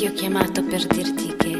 Ti ho chiamato per dirti che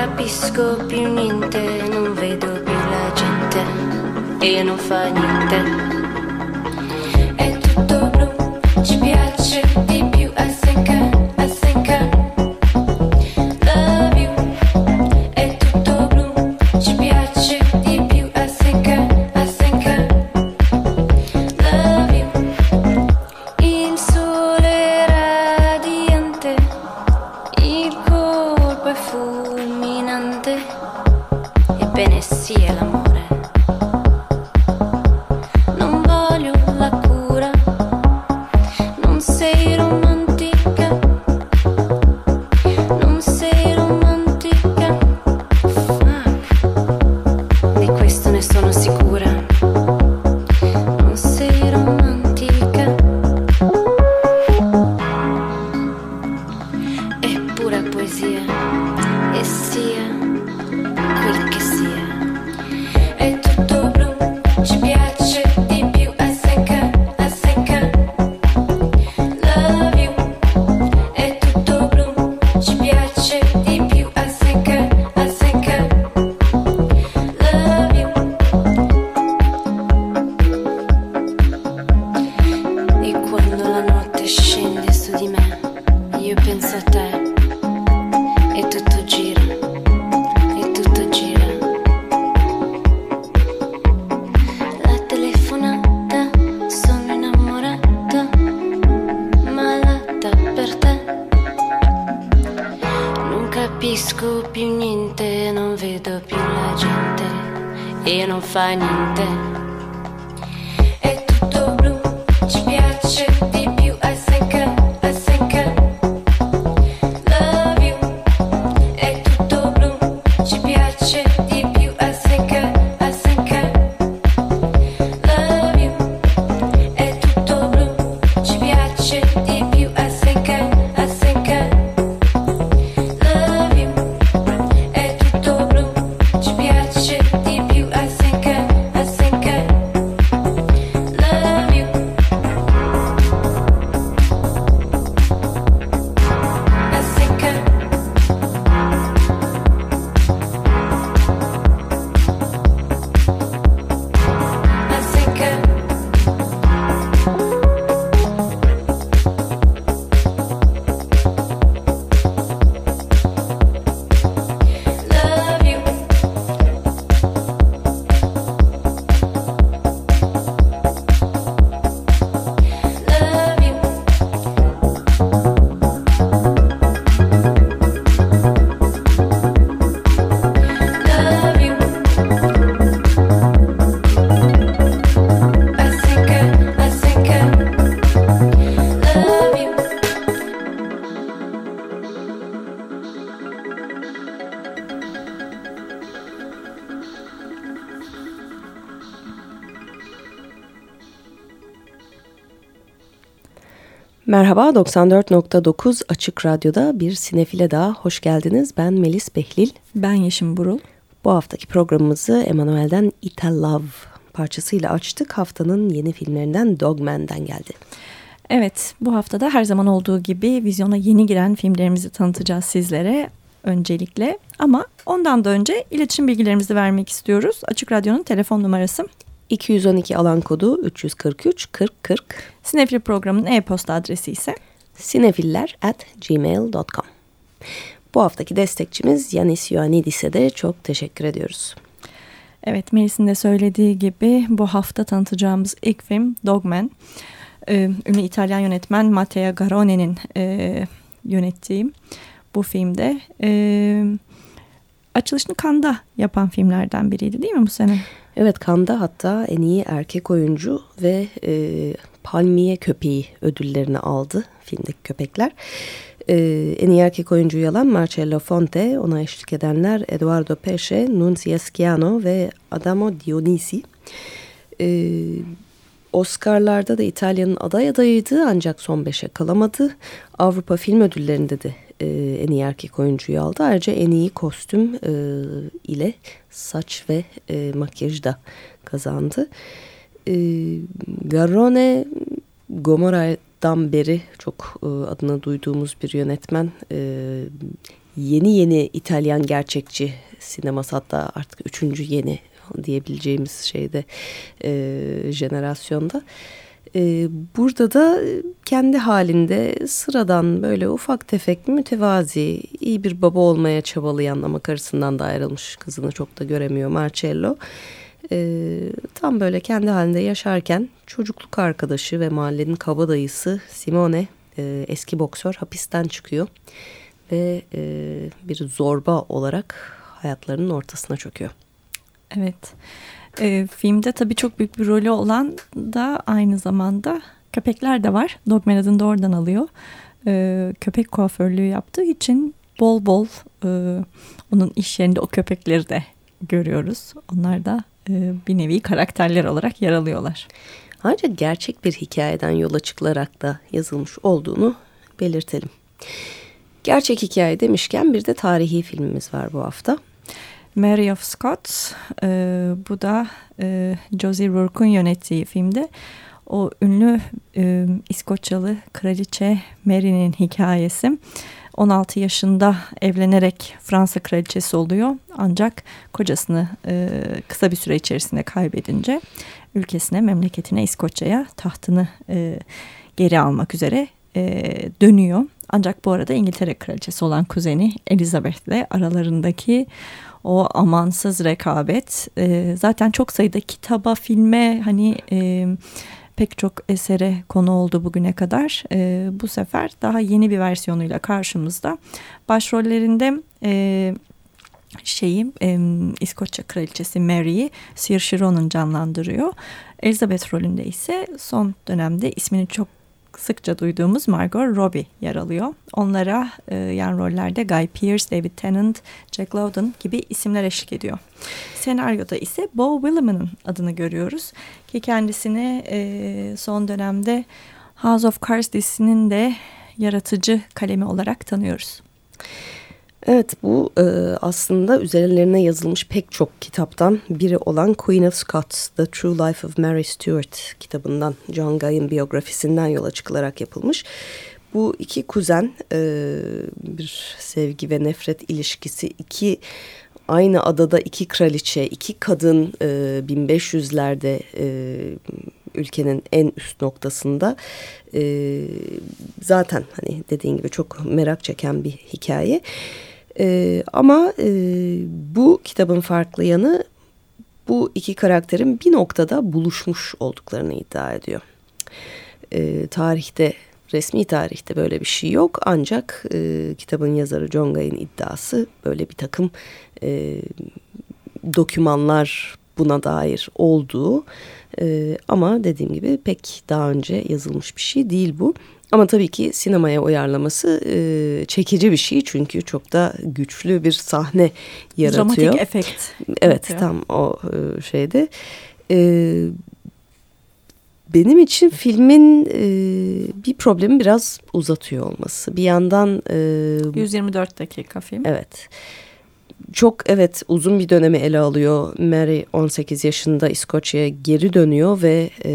capisco più niente, non vedo più la gente e non fa niente. È tutto blu, ci piace. capisco più niente, non vedo più la gente e non fa niente. È tutto blu, ci piace di più essere. Merhaba 94.9 Açık Radyo'da bir sinefile daha hoş geldiniz. Ben Melis Behlil. Ben Yeşim Burul. Bu haftaki programımızı Emanuel'den Ital Love parçasıyla açtık. Haftanın yeni filmlerinden Dogman'den geldi. Evet bu haftada her zaman olduğu gibi vizyona yeni giren filmlerimizi tanıtacağız sizlere öncelikle. Ama ondan da önce iletişim bilgilerimizi vermek istiyoruz. Açık Radyo'nun telefon numarası 212 alan kodu 343 40 40. Sinefil programının e-posta adresi ise sinefiller at gmail.com. Bu haftaki destekçimiz Yanis Ioannidis'e de çok teşekkür ediyoruz. Evet Melis'in de söylediği gibi bu hafta tanıtacağımız ilk film Dogman. Ee, ünlü İtalyan yönetmen Matteo Garone'nin e, yönettiği bu filmde e, açılışını Kanda yapan filmlerden biriydi değil mi bu sene? Evet Kanda hatta en iyi erkek oyuncu ve e, Palmiye Köpeği ödüllerini aldı filmdeki köpekler. E, en iyi erkek oyuncuyu alan Marcello Fonte, ona eşlik edenler Eduardo Pesce, Nunzia Schiano ve Adamo Dionisi. E, Oscar'larda da İtalya'nın aday adayıydı ancak son beşe kalamadı. Avrupa Film Ödülleri'nde de e, en iyi erkek oyuncuyu aldı. Ayrıca en iyi kostüm e, ile saç ve e, makyajda kazandı. E, Garrone Gomorra'dan beri çok e, adını duyduğumuz bir yönetmen. E, yeni yeni İtalyan gerçekçi sineması hatta artık üçüncü yeni diyebileceğimiz şeyde e, jenerasyonda. E, burada da kendi halinde sıradan böyle ufak tefek mütevazi iyi bir baba olmaya çabalayan ama karısından da ayrılmış kızını çok da göremiyor Marcello. E, tam böyle kendi halinde yaşarken çocukluk arkadaşı ve mahallenin kabadayısı Simone e, eski boksör hapisten çıkıyor ve e, bir zorba olarak hayatlarının ortasına çöküyor. Evet. E, filmde tabii çok büyük bir rolü olan da aynı zamanda köpekler de var. Dogman adını da oradan alıyor. E, köpek kuaförlüğü yaptığı için bol bol e, onun iş yerinde o köpekleri de görüyoruz. Onlar da e, bir nevi karakterler olarak yer alıyorlar. Ancak gerçek bir hikayeden yola çıkılarak da yazılmış olduğunu belirtelim. Gerçek hikaye demişken bir de tarihi filmimiz var bu hafta. Mary of Scots. E, bu da e, Josie Rourke'un yönettiği filmde. O ünlü e, İskoçyalı kraliçe Mary'nin hikayesi. 16 yaşında evlenerek Fransa kraliçesi oluyor. Ancak kocasını e, kısa bir süre içerisinde kaybedince ülkesine, memleketine, İskoçya'ya tahtını e, geri almak üzere e, dönüyor. Ancak bu arada İngiltere kraliçesi olan kuzeni Elizabeth ile aralarındaki o amansız rekabet e, zaten çok sayıda kitaba, filme hani e, pek çok esere konu oldu bugüne kadar. E, bu sefer daha yeni bir versiyonuyla karşımızda. Başrollerinde e, şeyi e, İskoçya kraliçesi Mary'i Saoirse Ronan canlandırıyor. Elizabeth rolünde ise son dönemde ismini çok sıkça duyduğumuz Margot Robbie yer alıyor. Onlara e, yan rollerde Guy Pearce, David Tennant, Jack Lowden gibi isimler eşlik ediyor. Senaryoda ise Bo Williman'ın adını görüyoruz ki kendisini e, son dönemde House of Cards dizisinin de yaratıcı kalemi olarak tanıyoruz. Evet bu e, aslında üzerlerine yazılmış pek çok kitaptan biri olan Queen of Scots, The True Life of Mary Stuart kitabından John Guy'ın biyografisinden yola çıkılarak yapılmış. Bu iki kuzen e, bir sevgi ve nefret ilişkisi, iki aynı adada iki kraliçe, iki kadın e, 1500'lerde e, ülkenin en üst noktasında e, zaten hani dediğin gibi çok merak çeken bir hikaye. Ama e, bu kitabın farklı yanı bu iki karakterin bir noktada buluşmuş olduklarını iddia ediyor. E, tarihte resmi tarihte böyle bir şey yok ancak e, kitabın yazarı John Guy'ın iddiası böyle bir takım e, dokümanlar buna dair olduğu e, ama dediğim gibi pek daha önce yazılmış bir şey değil bu. Ama tabii ki sinemaya uyarlaması e, çekici bir şey çünkü çok da güçlü bir sahne yaratıyor. Dramatik efekt. Evet yaratıyor. tam o e, şeyde. E, benim için filmin e, bir problemi biraz uzatıyor olması. Bir yandan... E, 124 dakika film. Evet. Çok evet uzun bir dönemi ele alıyor. Mary 18 yaşında İskoçya'ya geri dönüyor ve e,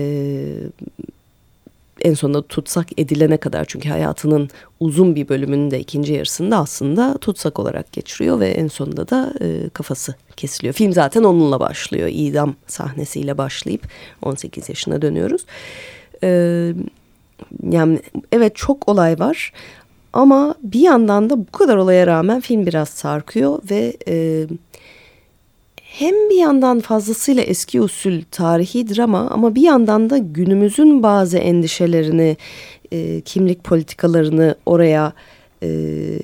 en sonunda tutsak edilene kadar çünkü hayatının uzun bir bölümünün de ikinci yarısında aslında tutsak olarak geçiriyor ve en sonunda da e, kafası kesiliyor. Film zaten onunla başlıyor. İdam sahnesiyle başlayıp 18 yaşına dönüyoruz. E, yani evet çok olay var ama bir yandan da bu kadar olaya rağmen film biraz sarkıyor ve e, hem bir yandan fazlasıyla eski usul tarihi drama ama bir yandan da günümüzün bazı endişelerini, e, kimlik politikalarını oraya e,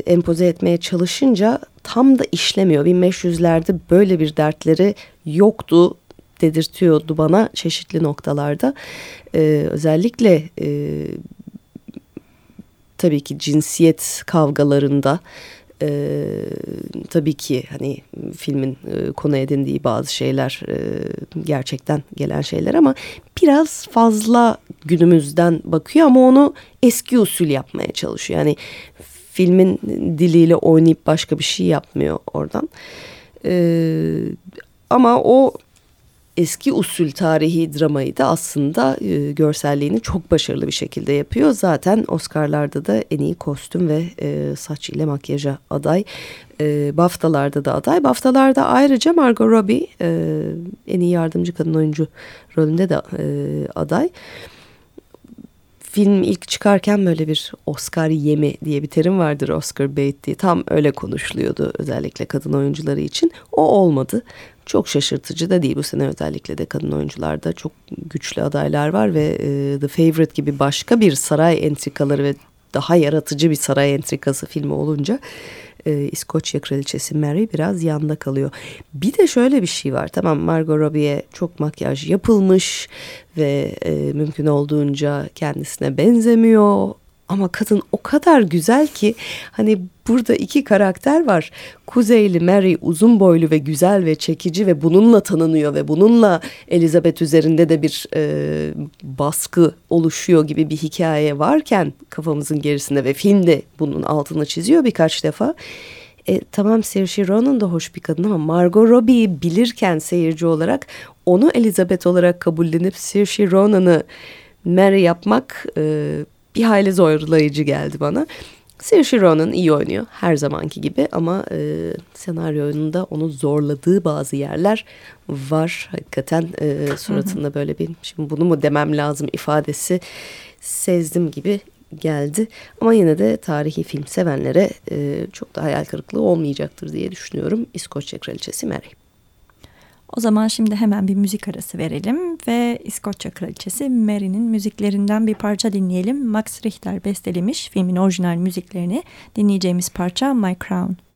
empoze etmeye çalışınca tam da işlemiyor. 1500'lerde böyle bir dertleri yoktu dedirtiyordu bana çeşitli noktalarda. E, özellikle e, tabii ki cinsiyet kavgalarında e, tabii ki hani filmin e, konu edindiği bazı şeyler e, gerçekten gelen şeyler ama biraz fazla günümüzden bakıyor ama onu eski usul yapmaya çalışıyor. Yani filmin diliyle oynayıp başka bir şey yapmıyor oradan. E, ama o eski usul tarihi dramayı da aslında e, görselliğini çok başarılı bir şekilde yapıyor. Zaten Oscar'larda da en iyi kostüm ve e, saç ile makyaja aday. E, BAFTA'larda da aday. BAFTA'larda ayrıca Margot Robbie e, en iyi yardımcı kadın oyuncu rolünde de e, aday film ilk çıkarken böyle bir Oscar yemi diye bir terim vardır Oscar bait diye. Tam öyle konuşuluyordu özellikle kadın oyuncuları için. O olmadı. Çok şaşırtıcı da değil bu sene özellikle de kadın oyuncularda çok güçlü adaylar var ve e, The Favorite gibi başka bir saray entrikaları ve daha yaratıcı bir saray entrikası filmi olunca e, İskoçya kraliçesi Mary biraz yanda kalıyor. Bir de şöyle bir şey var. Tamam Margot Robbie'ye çok makyaj yapılmış ve e, mümkün olduğunca kendisine benzemiyor. Ama kadın o kadar güzel ki hani burada iki karakter var. Kuzeyli Mary uzun boylu ve güzel ve çekici ve bununla tanınıyor ve bununla Elizabeth üzerinde de bir e, baskı oluşuyor gibi bir hikaye varken kafamızın gerisinde ve filmde bunun altını çiziyor birkaç defa. E, tamam Saoirse Ronan da hoş bir kadın ama Margot Robbie'yi bilirken seyirci olarak onu Elizabeth olarak kabullenip Saoirse Ronan'ı Mary yapmak e, bir hayli zorlayıcı geldi bana. Saoirse Ronan iyi oynuyor her zamanki gibi ama e, senaryonun onu zorladığı bazı yerler var. Hakikaten e, suratında böyle bir şimdi bunu mu demem lazım ifadesi sezdim gibi geldi. Ama yine de tarihi film sevenlere e, çok da hayal kırıklığı olmayacaktır diye düşünüyorum. İskoçya Kraliçesi Mary. O zaman şimdi hemen bir müzik arası verelim ve İskoçya Kraliçesi Mary'nin müziklerinden bir parça dinleyelim. Max Richter bestelemiş filmin orijinal müziklerini dinleyeceğimiz parça My Crown.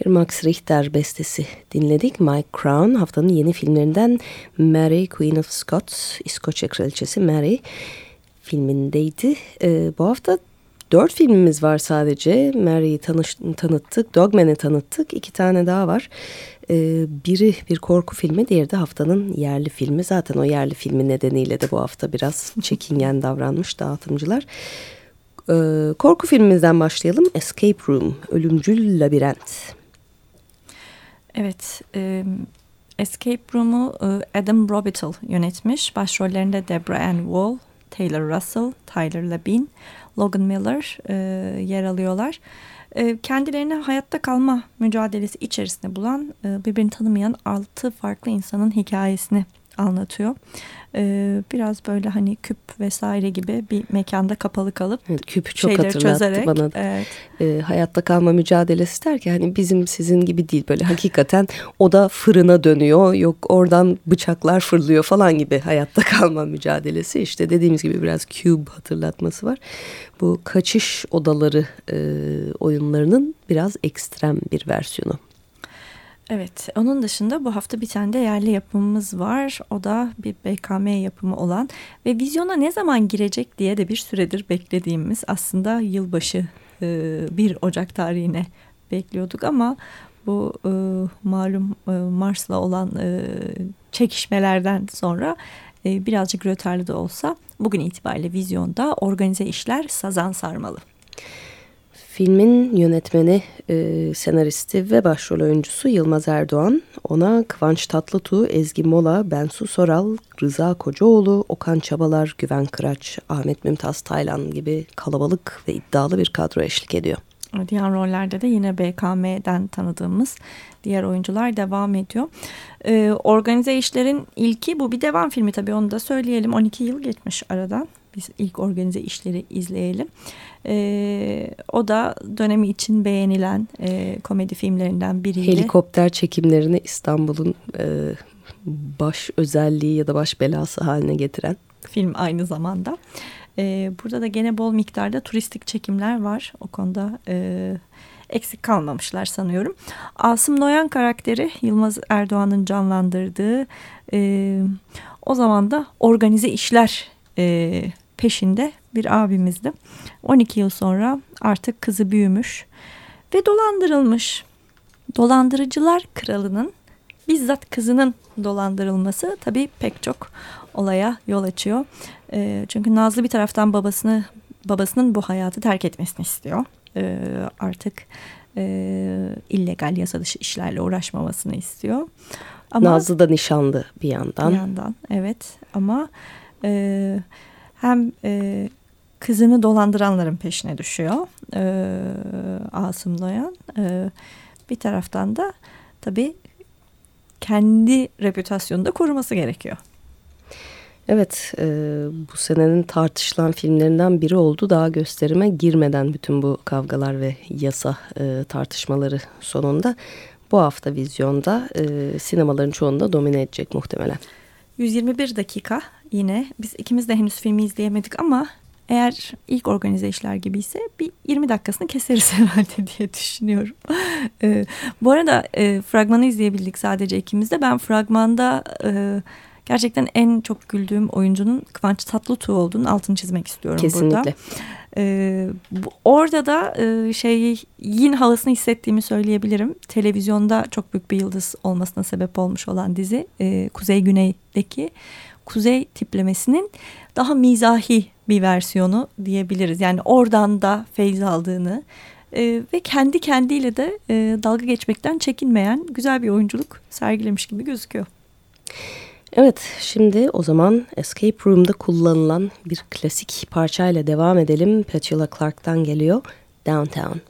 Bir Max Richter bestesi dinledik. Mike Crown haftanın yeni filmlerinden Mary Queen of Scots, İskoçya Kraliçesi Mary filmindeydi. Ee, bu hafta dört filmimiz var sadece. Mary'i tanıttık, Dogman'i tanıttık. İki tane daha var. Ee, biri bir korku filmi, diğeri de haftanın yerli filmi. Zaten o yerli filmi nedeniyle de bu hafta biraz çekingen davranmış dağıtımcılar. Ee, korku filmimizden başlayalım. Escape Room, Ölümcül Labirent. Evet, e, Escape Room'u Adam Robital yönetmiş. Başrollerinde Deborah Ann Wall, Taylor Russell, Tyler Labine, Logan Miller e, yer alıyorlar. E, kendilerini hayatta kalma mücadelesi içerisinde bulan, e, birbirini tanımayan altı farklı insanın hikayesini anlatıyor. Ee, biraz böyle hani küp vesaire gibi bir mekanda kapalı kalıp evet, küpü çok hatırlattı çözerek, bana. Evet. Ee, hayatta kalma mücadelesi derken hani bizim sizin gibi değil böyle hakikaten o da fırına dönüyor yok oradan bıçaklar fırlıyor falan gibi hayatta kalma mücadelesi işte dediğimiz gibi biraz cube hatırlatması var. Bu kaçış odaları e, oyunlarının biraz ekstrem bir versiyonu. Evet, onun dışında bu hafta bir tane de yerli yapımımız var. O da bir BKM yapımı olan ve vizyona ne zaman girecek diye de bir süredir beklediğimiz aslında yılbaşı 1 Ocak tarihine bekliyorduk ama bu e, malum e, Mars'la olan e, çekişmelerden sonra e, birazcık rötarlı da olsa bugün itibariyle vizyonda organize işler Sazan Sarmalı. Filmin yönetmeni, e, senaristi ve başrol oyuncusu Yılmaz Erdoğan. Ona Kıvanç Tatlıtuğ, Ezgi Mola, Bensu Soral, Rıza Kocaoğlu, Okan Çabalar, Güven Kıraç, Ahmet Mümtaz Taylan gibi kalabalık ve iddialı bir kadro eşlik ediyor. Diğer rollerde de yine BKM'den tanıdığımız diğer oyuncular devam ediyor. Ee, organize işlerin ilki bu bir devam filmi tabii onu da söyleyelim. 12 yıl geçmiş aradan. Biz ilk organize işleri izleyelim. E, o da dönemi için beğenilen e, komedi filmlerinden biriydi. Helikopter çekimlerini İstanbul'un e, baş özelliği ya da baş belası haline getiren. Film aynı zamanda. E, burada da gene bol miktarda turistik çekimler var. O konuda e, eksik kalmamışlar sanıyorum. Asım Noyan karakteri Yılmaz Erdoğan'ın canlandırdığı e, o zaman da organize işler e, peşinde bir abimizdi. 12 yıl sonra artık kızı büyümüş ve dolandırılmış. Dolandırıcılar kralının bizzat kızının dolandırılması tabii pek çok olaya yol açıyor. E, çünkü Nazlı bir taraftan babasını babasının bu hayatı terk etmesini istiyor. E, artık e, illegal yasa dışı işlerle uğraşmamasını istiyor. Ama, Nazlı da nişanlı bir yandan. Bir yandan evet ama e, hem e, kızını dolandıranların peşine düşüyor e, Asım Noyan. E, bir taraftan da tabii kendi reputasyonunu da koruması gerekiyor. Evet, e, bu senenin tartışılan filmlerinden biri oldu. Daha gösterime girmeden bütün bu kavgalar ve yasa e, tartışmaları sonunda bu hafta vizyonda e, sinemaların çoğunda domine edecek muhtemelen. 121 dakika yine biz ikimiz de henüz filmi izleyemedik ama eğer ilk organize işler gibiyse bir 20 dakikasını keseriz herhalde diye düşünüyorum. e, bu arada e, fragmanı izleyebildik sadece ikimiz de. Ben fragmanda e, gerçekten en çok güldüğüm oyuncunun Kıvanç Tatlıtuğ olduğunu altını çizmek istiyorum Kesinlikle. burada. Ee, bu, orada da e, şey yin havasını hissettiğimi söyleyebilirim. Televizyonda çok büyük bir yıldız olmasına sebep olmuş olan dizi e, Kuzey Güney'deki kuzey tiplemesinin daha mizahi bir versiyonu diyebiliriz. Yani oradan da feyz aldığını e, ve kendi kendiyle de e, dalga geçmekten çekinmeyen güzel bir oyunculuk sergilemiş gibi gözüküyor. Evet şimdi o zaman Escape Room'da kullanılan bir klasik parçayla devam edelim. Petula Clark'tan geliyor Downtown.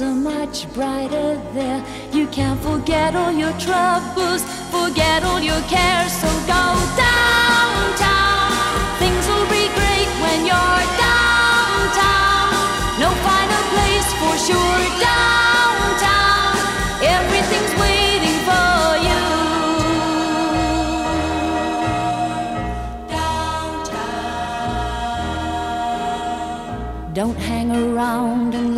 are much brighter there. You can't forget all your troubles, forget all your cares. So go downtown. Things will be great when you're downtown. No finer place for sure downtown. Everything's waiting for you. Downtown. Don't hang around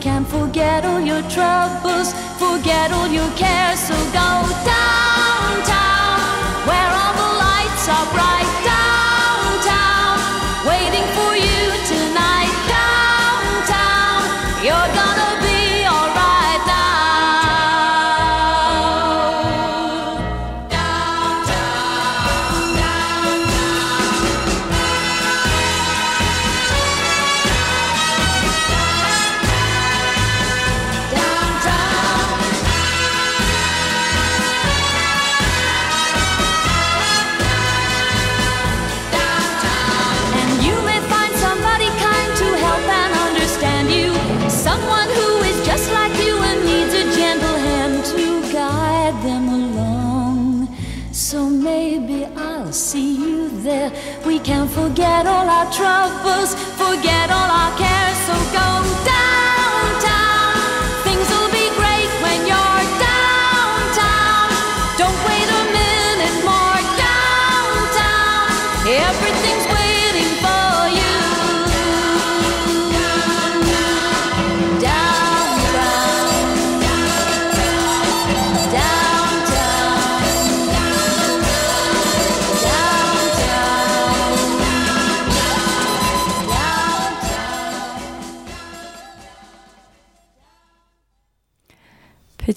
Can forget all your troubles, forget all your cares. So go downtown, where all the lights are bright.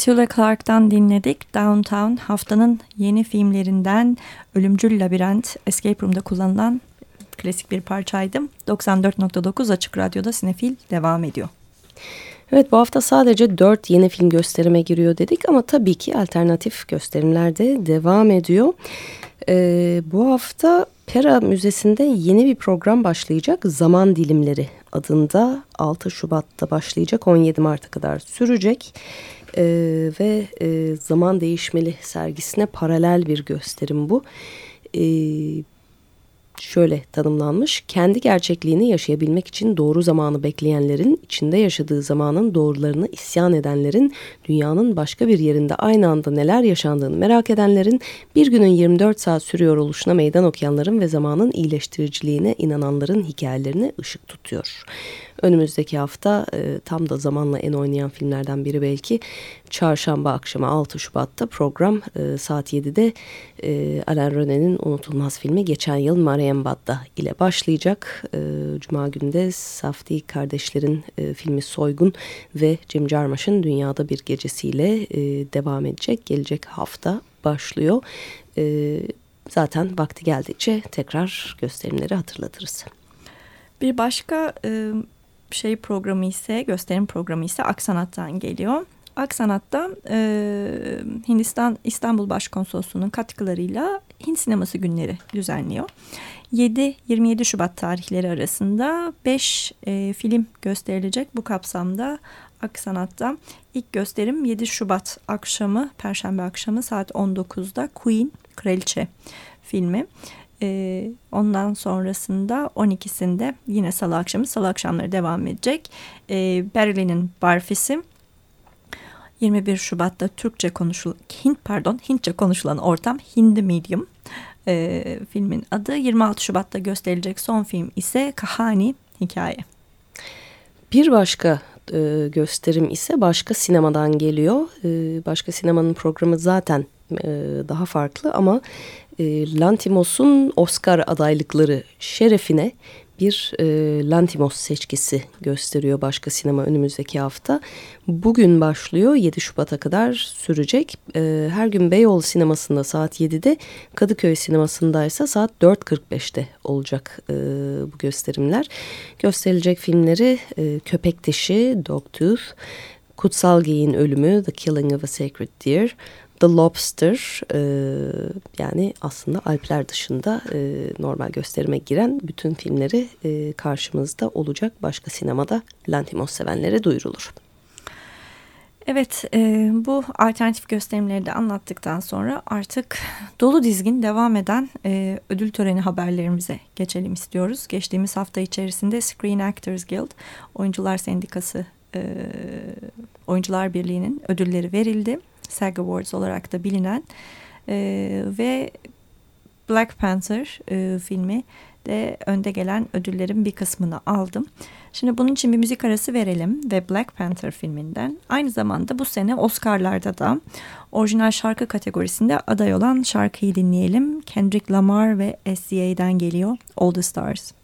Petula Clark'tan dinledik. Downtown haftanın yeni filmlerinden Ölümcül Labirent Escape Room'da kullanılan klasik bir parçaydı. 94.9 Açık Radyo'da Sinefil devam ediyor. Evet bu hafta sadece 4 yeni film gösterime giriyor dedik ama tabii ki alternatif gösterimler de devam ediyor. Ee, bu hafta Pera Müzesi'nde yeni bir program başlayacak. Zaman Dilimleri adında 6 Şubat'ta başlayacak 17 Mart'a kadar sürecek. Ee, ve e, Zaman Değişmeli sergisine paralel bir gösterim bu. Ee, şöyle tanımlanmış. Kendi gerçekliğini yaşayabilmek için doğru zamanı bekleyenlerin, içinde yaşadığı zamanın doğrularını isyan edenlerin, dünyanın başka bir yerinde aynı anda neler yaşandığını merak edenlerin, bir günün 24 saat sürüyor oluşuna meydan okuyanların ve zamanın iyileştiriciliğine inananların hikayelerine ışık tutuyor. Önümüzdeki hafta e, tam da zamanla en oynayan filmlerden biri belki. Çarşamba akşamı 6 Şubat'ta program e, saat 7'de e, Alain René'nin unutulmaz filmi geçen yıl Marienbad'da ile başlayacak. E, Cuma günde Safdie kardeşlerin e, filmi Soygun ve Jim Jarmusch'ın Dünyada Bir Gecesiyle e, devam edecek. Gelecek hafta başlıyor. E, zaten vakti geldikçe tekrar gösterimleri hatırlatırız. Bir başka e, şey programı ise gösterim programı ise Aksanat'tan geliyor. Aksanat'ta e, Hindistan İstanbul Başkonsolosluğu'nun katkılarıyla Hint sineması günleri düzenliyor. 7-27 Şubat tarihleri arasında 5 e, film gösterilecek bu kapsamda Aksanat'ta. ilk gösterim 7 Şubat akşamı, Perşembe akşamı saat 19'da Queen, Kraliçe filmi. Ee, ondan sonrasında 12'sinde yine salı akşamı salı akşamları devam edecek. Ee, Berlin'in Barfisi 21 Şubat'ta Türkçe konuşulan Hint pardon Hintçe konuşulan ortam Hindi Medium ee, filmin adı 26 Şubat'ta gösterilecek son film ise Kahani Hikaye. Bir başka e, gösterim ise başka sinemadan geliyor. E, başka sinemanın programı zaten e, daha farklı ama e, Lantimos'un Oscar adaylıkları şerefine bir e, Lantimos seçkisi gösteriyor başka sinema önümüzdeki hafta. Bugün başlıyor 7 Şubat'a kadar sürecek. E, her gün Beyoğlu sinemasında saat 7'de Kadıköy sinemasındaysa saat 4.45'te olacak e, bu gösterimler. Gösterilecek filmleri e, Köpek Dişi, Dogtooth, Kutsal Geyin Ölümü, The Killing of a Sacred Deer, The Lobster e, yani aslında Alpler dışında e, normal gösterime giren bütün filmleri e, karşımızda olacak. Başka sinemada Lantimos sevenlere duyurulur. Evet e, bu alternatif gösterimleri de anlattıktan sonra artık dolu dizgin devam eden e, ödül töreni haberlerimize geçelim istiyoruz. Geçtiğimiz hafta içerisinde Screen Actors Guild Oyuncular Sendikası e, Oyuncular Birliği'nin ödülleri verildi. SAG Awards olarak da bilinen e, ve Black Panther e, filmi de önde gelen ödüllerin bir kısmını aldım. Şimdi bunun için bir müzik arası verelim ve Black Panther filminden aynı zamanda bu sene Oscar'larda da orijinal şarkı kategorisinde aday olan şarkıyı dinleyelim. Kendrick Lamar ve SCA'den geliyor All the Stars.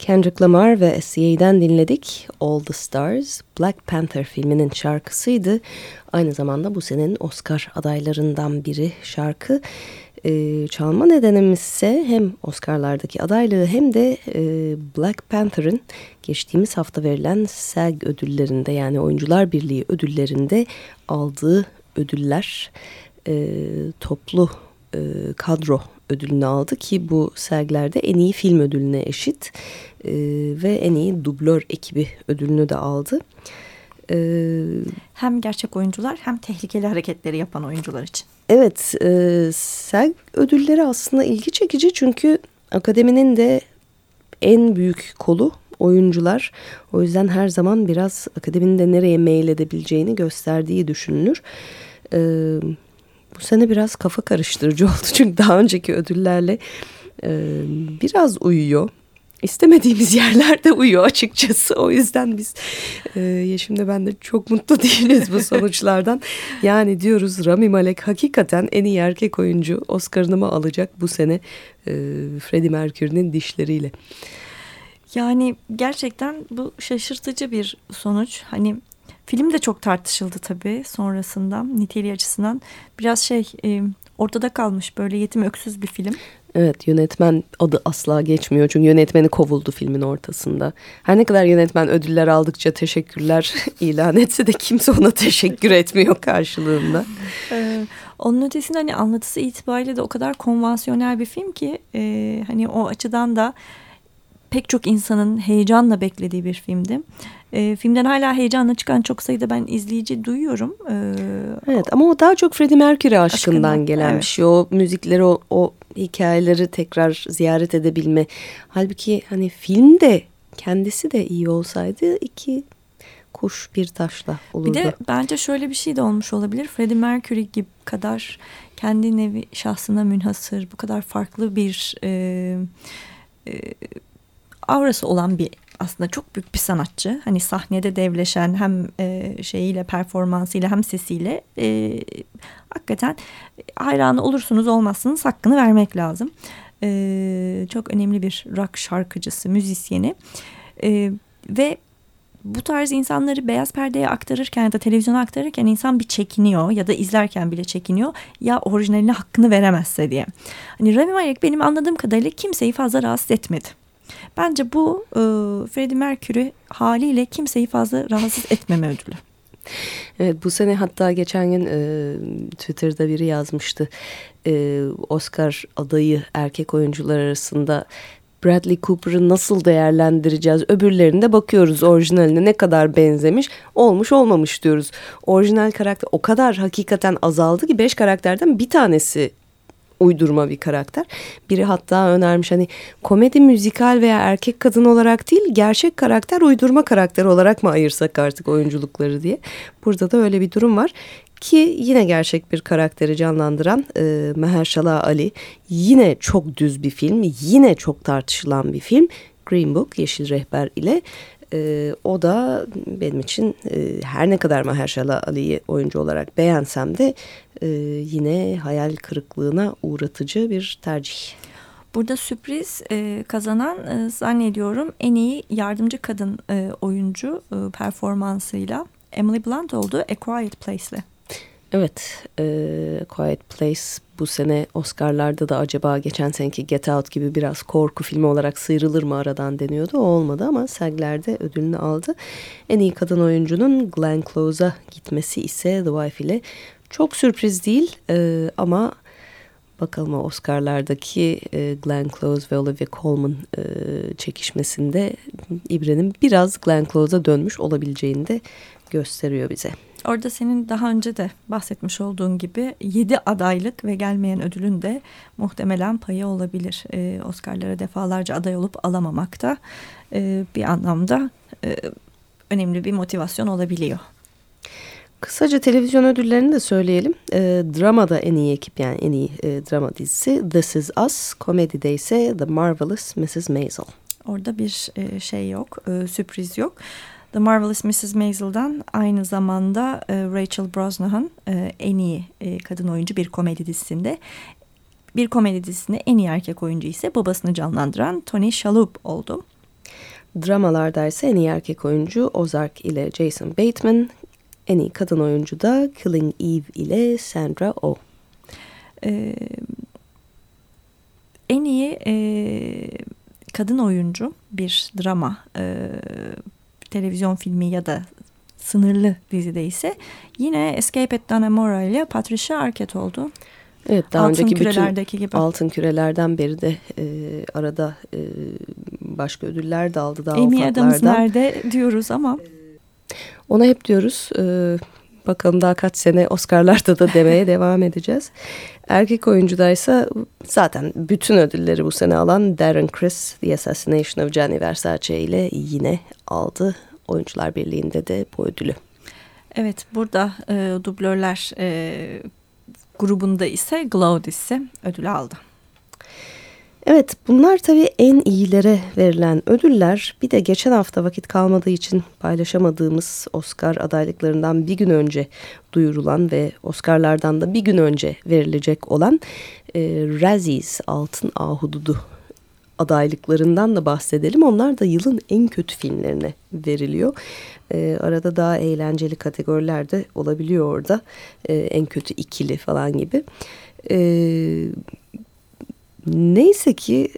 Kendrick Lamar ve SCA'den dinledik. All the Stars, Black Panther filminin şarkısıydı. Aynı zamanda bu senenin Oscar adaylarından biri şarkı. Ee, çalma nedenimiz ise hem Oscar'lardaki adaylığı hem de e, Black Panther'ın geçtiğimiz hafta verilen SAG ödüllerinde yani Oyuncular Birliği ödüllerinde aldığı ödüller e, toplu e, kadro ödülünü aldı ki bu sergilerde en iyi film ödülüne eşit e, ve en iyi dublör ekibi ödülünü de aldı. E, hem gerçek oyuncular hem tehlikeli hareketleri yapan oyuncular için. Evet, e, serg ödülleri aslında ilgi çekici çünkü akademinin de en büyük kolu oyuncular. O yüzden her zaman biraz akademinin de nereye mail edebileceğini gösterdiği düşünülür. Evet bu sene biraz kafa karıştırıcı oldu. Çünkü daha önceki ödüllerle e, biraz uyuyor. İstemediğimiz yerlerde uyuyor açıkçası. O yüzden biz e, Yeşim'de ben de çok mutlu değiliz bu sonuçlardan. Yani diyoruz Rami Malek hakikaten en iyi erkek oyuncu Oscar'ını mı alacak bu sene e, Freddie Mercury'nin dişleriyle. Yani gerçekten bu şaşırtıcı bir sonuç. Hani Film de çok tartışıldı tabii sonrasında niteliği açısından. Biraz şey e, ortada kalmış böyle yetim öksüz bir film. Evet yönetmen adı asla geçmiyor çünkü yönetmeni kovuldu filmin ortasında. Her ne kadar yönetmen ödüller aldıkça teşekkürler ilan etse de kimse ona teşekkür etmiyor karşılığında. Ee, onun ötesinde hani anlatısı itibariyle de o kadar konvansiyonel bir film ki e, hani o açıdan da pek çok insanın heyecanla beklediği bir filmdi. E, filmden hala heyecanla çıkan çok sayıda ben izleyici duyuyorum. E, evet ama o daha çok Freddie Mercury aşkından, aşkından gelen evet. bir şey. O müzikleri, o, o hikayeleri tekrar ziyaret edebilme. Halbuki hani film de kendisi de iyi olsaydı iki kuş bir taşla olurdu. Bir de bence şöyle bir şey de olmuş olabilir. Freddie Mercury gibi kadar kendi nevi şahsına münhasır, bu kadar farklı bir e, e, aurası olan bir aslında çok büyük bir sanatçı. Hani sahnede devleşen hem e, şeyiyle performansıyla hem sesiyle e, hakikaten hayranı olursunuz olmazsınız hakkını vermek lazım. E, çok önemli bir rock şarkıcısı, müzisyeni e, ve bu tarz insanları beyaz perdeye aktarırken ya da televizyona aktarırken insan bir çekiniyor ya da izlerken bile çekiniyor ya orijinaline hakkını veremezse diye. Hani Rami Malek benim anladığım kadarıyla kimseyi fazla rahatsız etmedi. Bence bu e, Freddie Mercury haliyle kimseyi fazla rahatsız etmeme ödülü. Evet bu sene hatta geçen gün e, Twitter'da biri yazmıştı. E, Oscar adayı erkek oyuncular arasında Bradley Cooper'ı nasıl değerlendireceğiz? Öbürlerinde bakıyoruz orijinaline ne kadar benzemiş, olmuş olmamış diyoruz. Orijinal karakter o kadar hakikaten azaldı ki beş karakterden bir tanesi uydurma bir karakter. Biri hatta önermiş hani komedi müzikal veya erkek kadın olarak değil gerçek karakter uydurma karakter olarak mı ayırsak artık oyunculukları diye. Burada da öyle bir durum var. Ki yine gerçek bir karakteri canlandıran e, Mahershala Ali yine çok düz bir film, yine çok tartışılan bir film. Green Book, Yeşil Rehber ile e, o da benim için e, her ne kadar Mahershala Ali'yi oyuncu olarak beğensem de e, yine hayal kırıklığına uğratıcı bir tercih. Burada sürpriz e, kazanan e, zannediyorum en iyi yardımcı kadın e, oyuncu e, performansıyla Emily Blunt oldu A Quiet Place'le. Evet, e, Quiet Place bu sene Oscar'larda da acaba geçen seneki Get Out gibi biraz korku filmi olarak sıyrılır mı aradan deniyordu. O olmadı ama sergilerde ödülünü aldı. En iyi kadın oyuncunun Glenn Close'a gitmesi ise The Wife ile çok sürpriz değil e, ama bakalım Oscar'lardaki e, Glenn Close ve Olivia Colman e, çekişmesinde İbre'nin biraz Glenn Close'a dönmüş olabileceğini de gösteriyor bize. Orada senin daha önce de bahsetmiş olduğun gibi yedi adaylık ve gelmeyen ödülün de muhtemelen payı olabilir. Ee, Oscar'lara defalarca aday olup alamamak da e, bir anlamda e, önemli bir motivasyon olabiliyor. Kısaca televizyon ödüllerini de söyleyelim. E, dramada en iyi ekip yani en iyi e, drama dizisi This Is Us. Komedide ise The Marvelous Mrs. Maisel. Orada bir e, şey yok, e, sürpriz yok. The Marvelous Mrs. Maisel'dan aynı zamanda e, Rachel Brosnahan e, en iyi e, kadın oyuncu bir komedi dizisinde. Bir komedi dizisinde en iyi erkek oyuncu ise babasını canlandıran Tony Shalhoub oldu. Dramalarda ise en iyi erkek oyuncu Ozark ile Jason Bateman, en iyi kadın oyuncu da Killing Eve ile Sandra Oh. Ee, en iyi e, kadın oyuncu bir drama, e, televizyon filmi ya da sınırlı dizide ise yine Escape at Dannemora ile Patricia Arquette oldu. Evet daha altın önceki kürelerdeki bütün gibi. altın kürelerden beri de e, arada e, başka ödüller de aldı daha Amy Adams ufaklardan. nerede diyoruz ama Ona hep diyoruz e, bakalım daha kaç sene Oscar'larda da demeye devam edeceğiz. Erkek oyuncudaysa zaten bütün ödülleri bu sene alan Darren Criss The Assassination of Gianni Versace ile yine aldı. Oyuncular Birliği'nde de bu ödülü. evet burada e, dublörler e, grubunda ise Glow dizisi ödül aldı. Evet bunlar tabii en iyilere verilen ödüller. Bir de geçen hafta vakit kalmadığı için paylaşamadığımız Oscar adaylıklarından bir gün önce duyurulan ve Oscar'lardan da bir gün önce verilecek olan e, Razzies Altın Ahududu adaylıklarından da bahsedelim. Onlar da yılın en kötü filmlerine veriliyor. E, arada daha eğlenceli kategoriler de olabiliyor orada. E, en kötü ikili falan gibi. E, neyse ki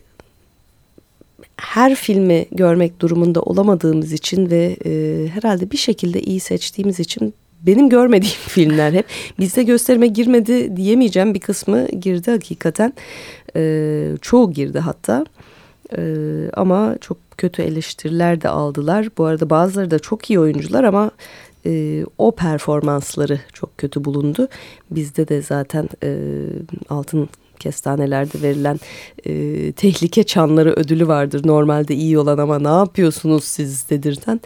her filmi görmek durumunda olamadığımız için ve e, herhalde bir şekilde iyi seçtiğimiz için benim görmediğim filmler hep bizde gösterime girmedi diyemeyeceğim bir kısmı girdi hakikaten. E, çoğu girdi hatta. E, ama çok kötü eleştiriler de aldılar. Bu arada bazıları da çok iyi oyuncular ama e, o performansları çok kötü bulundu. Bizde de zaten e, altın kestanelerde verilen e, tehlike çanları ödülü vardır. Normalde iyi olan ama ne yapıyorsunuz siz dedirten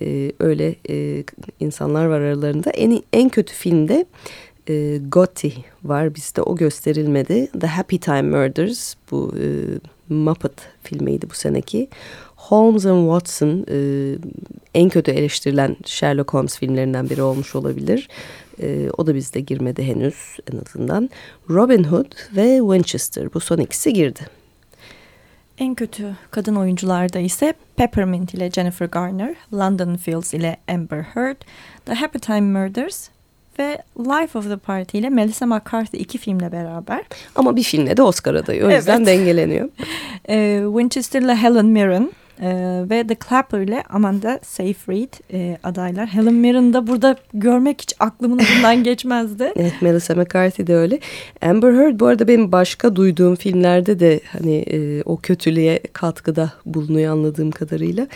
e, öyle e, insanlar var aralarında. En, en kötü filmde e, Gotti var bizde o gösterilmedi. The Happy Time Murders bu e, Muppet filmiydi bu seneki. Holmes and Watson e, en kötü eleştirilen Sherlock Holmes filmlerinden biri olmuş olabilir. E, o da bizde girmedi henüz en azından. Robin Hood ve Winchester bu son ikisi girdi. En kötü kadın oyuncularda ise Peppermint ile Jennifer Garner, London Fields ile Amber Heard, The Happy Time Murders ve Life of the Party ile Melissa McCarthy iki filmle beraber. Ama bir filmde de Oscar adayı o yüzden Evet. dengeleniyor. Ee, Winchester ile Helen Mirren e, ve The Clapper ile Amanda Seyfried e, adaylar. Helen Mirren'ı da burada görmek hiç aklımın ucundan geçmezdi. Evet Melissa McCarthy de öyle. Amber Heard bu arada benim başka duyduğum filmlerde de hani e, o kötülüğe katkıda bulunuyor anladığım kadarıyla.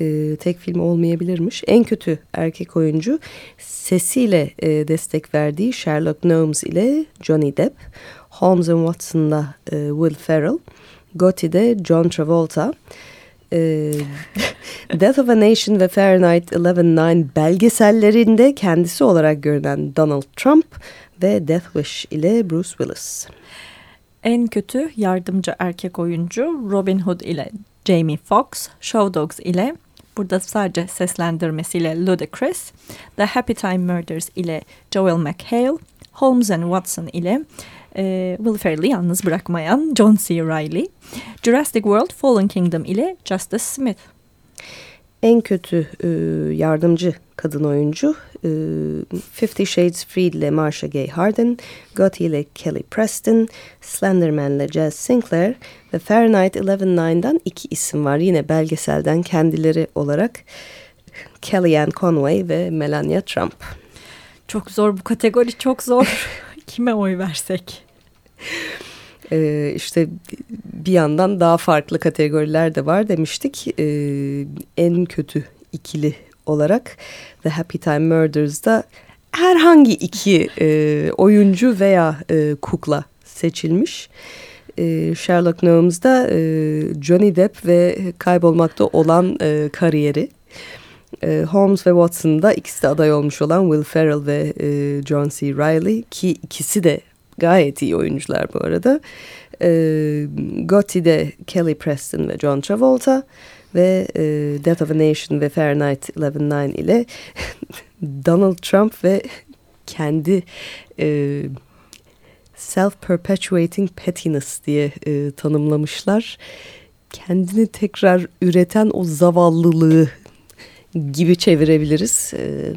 E, tek film olmayabilirmiş. En kötü erkek oyuncu sesiyle e, destek verdiği Sherlock Gnomes ile Johnny Depp. Holmes and Watson'da e, Will Ferrell. Gothi'de John Travolta. Death of a Nation ve Fahrenheit 11.9 belgesellerinde kendisi olarak görünen Donald Trump ve Death Wish ile Bruce Willis. En kötü yardımcı erkek oyuncu Robin Hood ile Jamie Foxx, Show Dogs ile burada sadece seslendirmesiyle Ludacris, The Happy Time Murders ile Joel McHale, Holmes and Watson ile e, Will Ferrell'i yalnız bırakmayan John C. Reilly, Jurassic World Fallen Kingdom ile Justice Smith. En kötü e, yardımcı kadın oyuncu e, Fifty Shades Freed ile Marsha Gay Harden, Gotti ile Kelly Preston, Slenderman ile Jazz Sinclair ve Fahrenheit 11.9'dan iki isim var. Yine belgeselden kendileri olarak Kellyanne Conway ve Melania Trump. Çok zor bu kategori çok zor. Kime oy versek? Ee, işte bir yandan daha farklı kategoriler de var demiştik. Ee, en kötü ikili olarak The Happy Time Murders'da herhangi iki e, oyuncu veya e, kukla seçilmiş. E, Sherlock Gnomes'da e, Johnny Depp ve kaybolmakta olan e, kariyeri. E, Holmes ve Watson'da ikisi de aday olmuş olan Will Ferrell ve e, John C. Reilly ki ikisi de gayet iyi oyuncular bu arada. E, Gothi'de Kelly Preston ve John Travolta ve e, Death of a Nation ve Fahrenheit 11.9 ile Donald Trump ve kendi e, self-perpetuating pettiness diye e, tanımlamışlar. kendini tekrar üreten o zavallılığı gibi çevirebiliriz. Ee,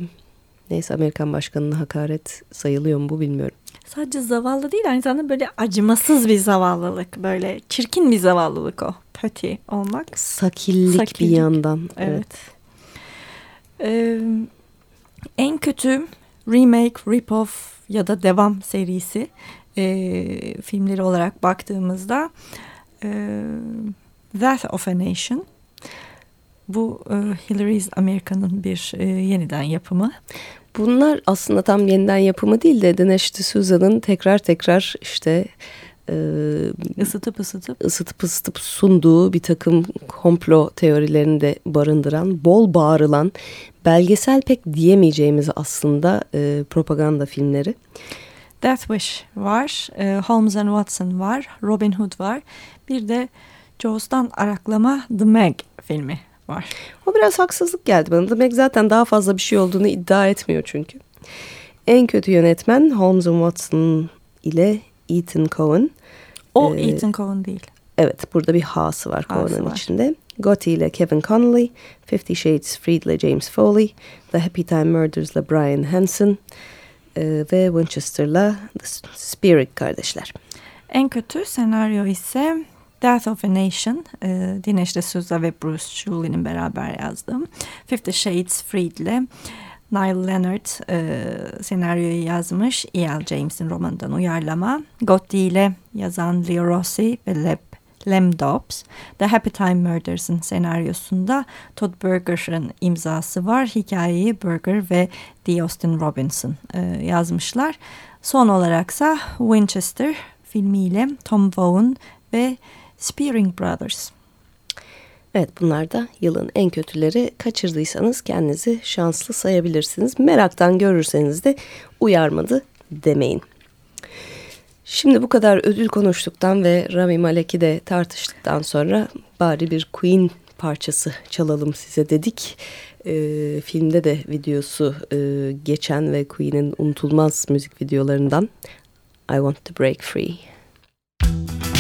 neyse Amerikan başkanına hakaret sayılıyor mu bu bilmiyorum. Sadece zavallı değil aynı zamanda böyle acımasız bir zavallılık. Böyle çirkin bir zavallılık o. Pöti olmak. Sakillik, Sakillik. bir yandan. Evet. Ee, en kötü remake, rip-off ya da devam serisi e, filmleri olarak baktığımızda e, Death of a Nation bu e, Hillary's America'nın bir e, yeniden yapımı. Bunlar aslında tam yeniden yapımı değil de Dinesh D'Souza'nın tekrar tekrar işte e, Isıtıp ısıtıp ısıtıp ısıtıp sunduğu bir takım komplo teorilerini de barındıran, bol bağırılan, belgesel pek diyemeyeceğimiz aslında e, propaganda filmleri. Death Wish var, e, Holmes and Watson var, Robin Hood var. Bir de Jaws'tan araklama The Meg filmi var. O biraz haksızlık geldi bana. Demek zaten daha fazla bir şey olduğunu iddia etmiyor çünkü. En kötü yönetmen Holmes Watson ile Ethan Coen. O Ee, Ethan Coen değil. Evet burada bir hası var Coen'ın içinde. Gotti ile Kevin Connolly, Fifty Shades Freed ile James Foley, The Happy Time Murders ile Brian Hansen e, ve Winchester'la The Spirit kardeşler. En kötü senaryo ise Death of a Nation, e, Dinesh D'Souza ve Bruce Shuli'nin beraber yazdığım. Fifty Shades Freed ile Niall Leonard e, senaryoyu yazmış. E.L. James'in romanından uyarlama. Gotti ile yazan Leo Rossi ve Leb, Lem Dobbs. The Happy Time Murders'ın senaryosunda Todd Berger'ın imzası var. Hikayeyi Berger ve D. Austin Robinson e, yazmışlar. Son olaraksa Winchester filmiyle Tom Vaughan ve Spearing Brothers. Evet bunlar da yılın en kötüleri. Kaçırdıysanız kendinizi şanslı sayabilirsiniz. Meraktan görürseniz de uyarmadı demeyin. Şimdi bu kadar ödül konuştuktan ve Rami Malek'i de tartıştıktan sonra bari bir Queen parçası çalalım size dedik. Ee, filmde de videosu e, geçen ve Queen'in unutulmaz müzik videolarından I Want to Break Free. I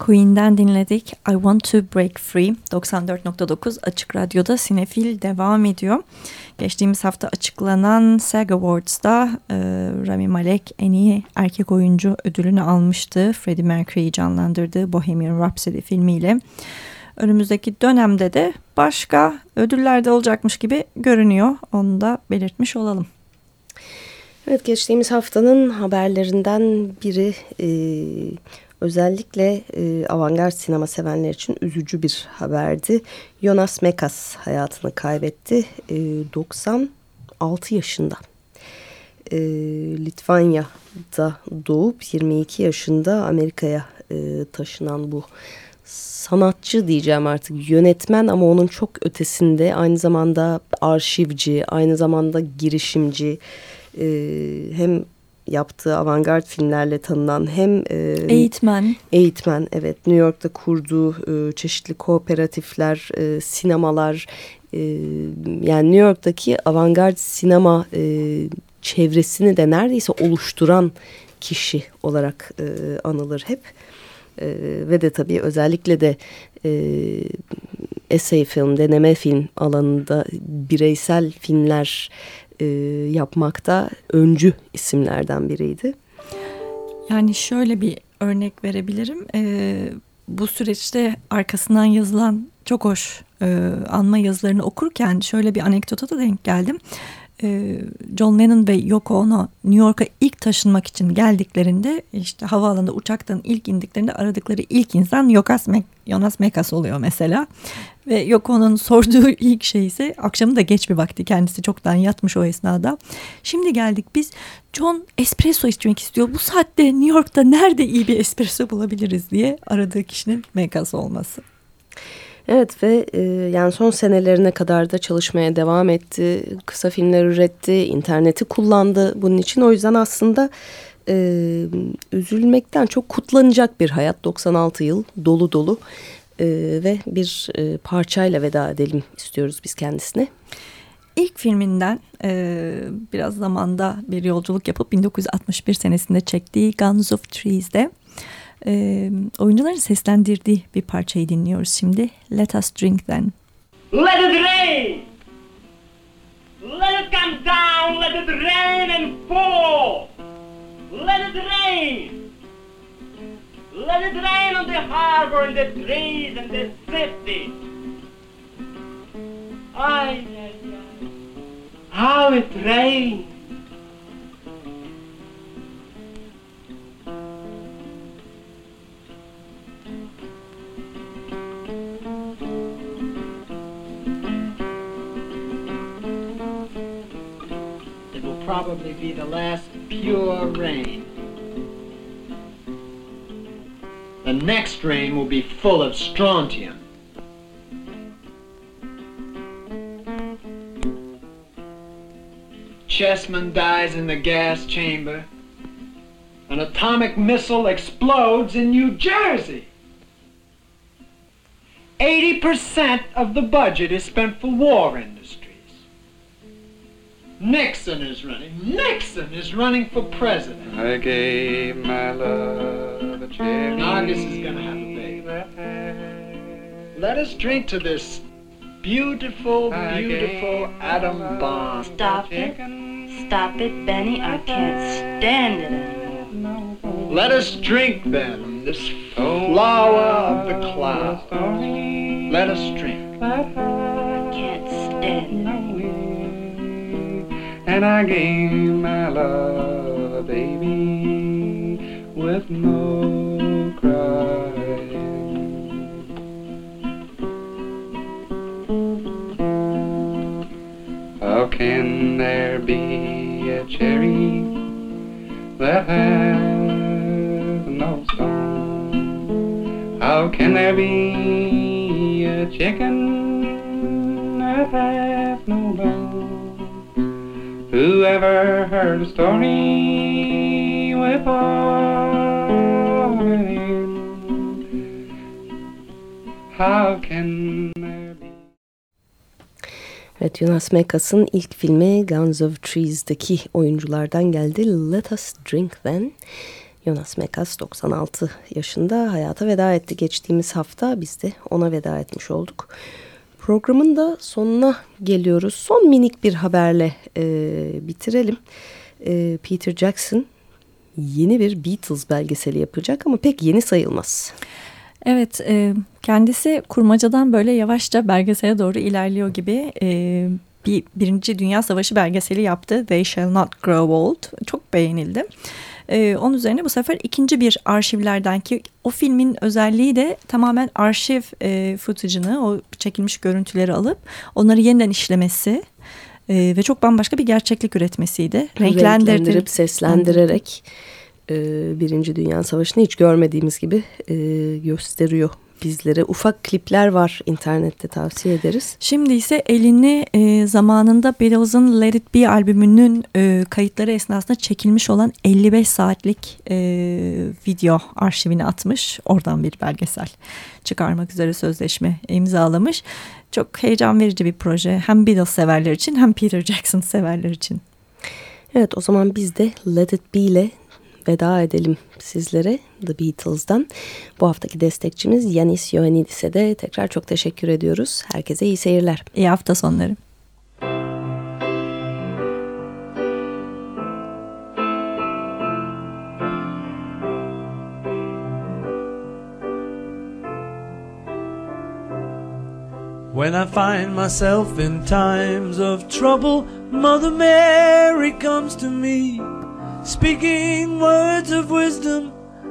Queen'den dinledik. I Want to Break Free 94.9 Açık Radyo'da Sinefil devam ediyor. Geçtiğimiz hafta açıklanan SAG Awards'da e, Rami Malek en iyi erkek oyuncu ödülünü almıştı. Freddie Mercury'yi canlandırdığı Bohemian Rhapsody filmiyle. Önümüzdeki dönemde de başka ödüllerde olacakmış gibi görünüyor. Onu da belirtmiş olalım. Evet geçtiğimiz haftanın haberlerinden biri e, özellikle e, avantgard sinema sevenler için üzücü bir haberdi. Jonas Mekas hayatını kaybetti. E, 96 yaşında. E, Litvanya'da doğup 22 yaşında Amerika'ya e, taşınan bu sanatçı diyeceğim artık yönetmen ama onun çok ötesinde aynı zamanda arşivci, aynı zamanda girişimci e, hem yaptığı avantgard filmlerle tanınan hem e, Eğitmen. eğitmen evet New York'ta kurduğu e, çeşitli kooperatifler, e, sinemalar e, yani New York'taki avantgard sinema e, çevresini de neredeyse oluşturan kişi olarak e, anılır hep. E, ve de tabii özellikle de e, essay film, deneme film alanında bireysel filmler e, yapmakta öncü isimlerden biriydi. Yani şöyle bir örnek verebilirim. Ee, bu süreçte arkasından yazılan çok hoş e, anma yazılarını okurken şöyle bir anekdota da denk geldim. Ee, John Lennon ve Yoko Ono New York'a ilk taşınmak için geldiklerinde işte havaalanında uçaktan ilk indiklerinde aradıkları ilk insan Mek Jonas Mekas oluyor mesela. Ve Yoko Ono'nun sorduğu ilk şey ise akşamı da geç bir vakti kendisi çoktan yatmış o esnada. Şimdi geldik biz John espresso içmek istiyor. Bu saatte New York'ta nerede iyi bir espresso bulabiliriz diye aradığı kişinin Mekas olması. Evet ve e, yani son senelerine kadar da çalışmaya devam etti. Kısa filmler üretti, interneti kullandı bunun için. O yüzden aslında e, üzülmekten çok kutlanacak bir hayat. 96 yıl dolu dolu e, ve bir e, parçayla veda edelim istiyoruz biz kendisine. İlk filminden e, biraz zamanda bir yolculuk yapıp 1961 senesinde çektiği Guns of Trees'de e, oyuncuların seslendirdiği bir parçayı dinliyoruz şimdi. Let Us Drink Then. Let it rain! Let it come down, let it rain and fall! Let it rain! Let it rain on the harbor and the trees and the city! Ay, ay, ay. How it rains! Probably be the last pure rain. The next rain will be full of strontium. Chessman dies in the gas chamber. An atomic missile explodes in New Jersey. 80% of the budget is spent for war industries. Nixon is running. Nixon is running for president. I gave my love a cherry. August is gonna have a baby. Let us drink to this beautiful, beautiful gave atom bomb. Stop it. Stop it, Benny. I can't stand it anymore. Let us drink then this oh, flower of the cloud. Let us drink. I can't stand it. And I gave my love a baby with no crying. How can there be a cherry that has no stone? How can there be a chicken that has no bone? Whoever heard a story with all in it? How can? Evet Jonas Mekas'ın ilk filmi Guns of Trees'deki oyunculardan geldi. Let Us Drink Then. Jonas Mekas 96 yaşında hayata veda etti geçtiğimiz hafta. Biz de ona veda etmiş olduk. Programın da sonuna geliyoruz. Son minik bir haberle e, bitirelim. E, Peter Jackson yeni bir Beatles belgeseli yapacak ama pek yeni sayılmaz. Evet, e, kendisi kurmacadan böyle yavaşça belgesele doğru ilerliyor gibi e, bir Birinci Dünya Savaşı belgeseli yaptı. They Shall Not Grow Old. Çok beğenildi. E, onun üzerine bu sefer ikinci bir arşivlerden ki o filmin özelliği de tamamen arşiv e, footage'ını, o çekilmiş görüntüleri alıp onları yeniden işlemesi e, ve çok bambaşka bir gerçeklik üretmesiydi. Renklendirip seslendirerek e, Birinci Dünya Savaşı'nı hiç görmediğimiz gibi e, gösteriyor bizlere. Ufak klipler var internette tavsiye ederiz. Şimdi ise elini e, zamanında Beatles'ın Let It Be albümünün e, kayıtları esnasında çekilmiş olan 55 saatlik e, video arşivine atmış. Oradan bir belgesel çıkarmak üzere sözleşme imzalamış. Çok heyecan verici bir proje hem Beatles severler için hem Peter Jackson severler için. Evet o zaman biz de Let It Be ile veda edelim sizlere The Beatles'dan. Bu haftaki destekçimiz Yanis Ioannidis'e de tekrar çok teşekkür ediyoruz. Herkese iyi seyirler. İyi hafta sonları. When I find myself in times of trouble, Mother Mary comes to me, speaking words of wisdom,